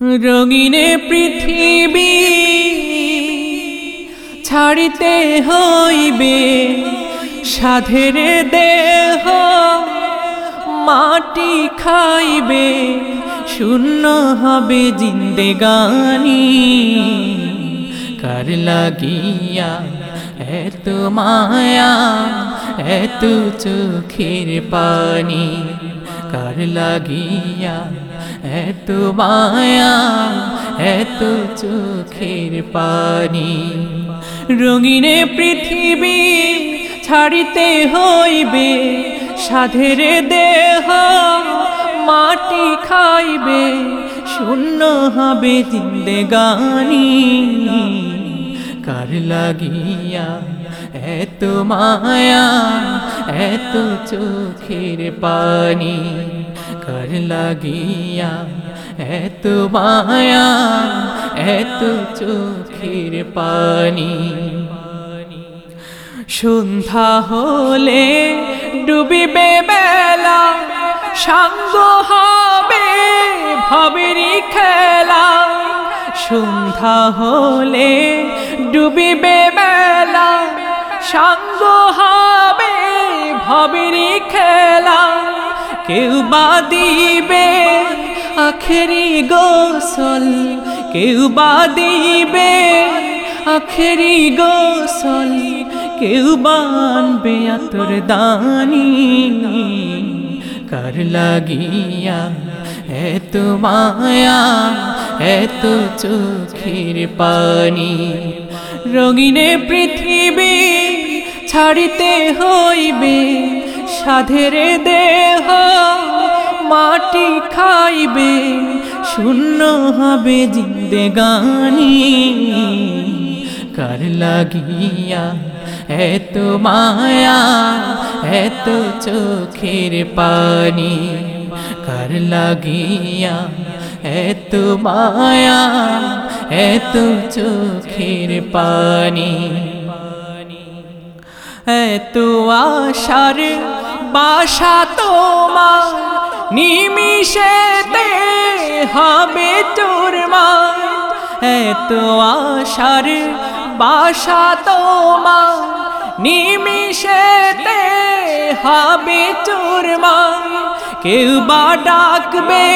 রঙিনে পৃথিবী ছাড়িতে হইবে, সাধের দেহ মাটি খাইবে, শূন্য হবে জিন্দেগানি। কার লাগিয়া এত মায়া, এত চোখের পানি, কার লাগিয়া এত মায়া এত চোখের পানি। রঙিনে পৃথিবী ছাড়িতে হইবে, সাধের দেহ মাটি খাইবে, শূন্য হবে জিন্দেগানি। কার লাগিয়া এত মায়া এত চোখের পানি। কার লাগিয়া এত মায়া এত চোখের পানি সন্ধ্যা হলে ডুবিবে বেলা সাঙ্গ হবে ভবেরি খেলা। সন্ধ্যা হলে ডুবিবে বেলা সাঙ্গ হবে ভবেরি খেলা। কেউ বা দিবে আখেরি গোসল, কেউ বা দিবে আখেরি গোসল, কেউ বানবে আতর দানি। কার লাগিয়া এত মায়া, এত চোখের পানি। রঙিনে পৃথিবী ছাড়িতে হইবে সাধের দেহ, মাটি খাইবে, শূন্য হবে জিন্দেগানি কার লাগিয়া এত মায়া, এত চোখের পানি। কার লাগিয়া এত মায়া, এত চোখের পানি। এত আশার বাসা তোমার নিমিশেতে হবে চোরমার এত আশার বাসা তোমার নিমিশেতে হবে চোরমার কেউ বা ডাকবে,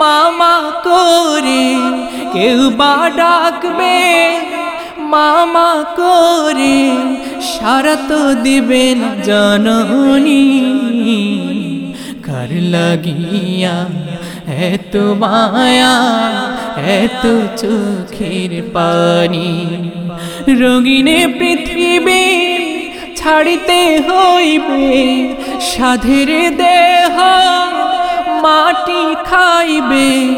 মামা করে। কেউ বা ডাকবে, মামা করে। সারা তো দিবেন জননী। কার লাগিয়া এত মায়া, এত চোখের পানি। রঙিনে পৃথিবী ছাড়িতে হইবে সাধের দেহ। মাটি খাইবে,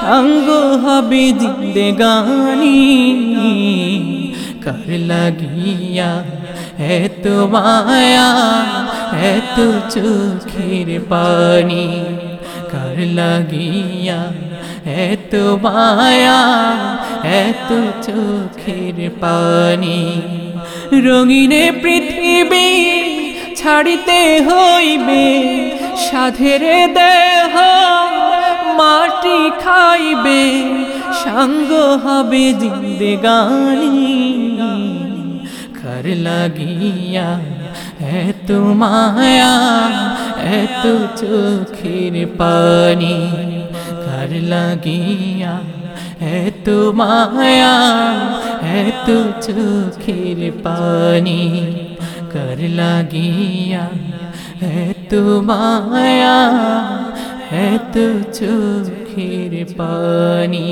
সঙ্গ হবে জিন্দেগানি। কার লাগিয়া এত মায়া এত চোখের পানি কার লাগিয়া এত মায়া এত চোখের পানি রঙিনে পৃথিবী ছাড়িতে হইবে, সাধের দেহ মাটি খাইবে, সঙ্গ হবে জিন্দেগানি। কার লাগিয়া এত মায়া এত চোখের পানি কার লাগিয়া এত মায়া এত চোখের পানি কার লাগিয়া এত মায়া এত চোখের পানি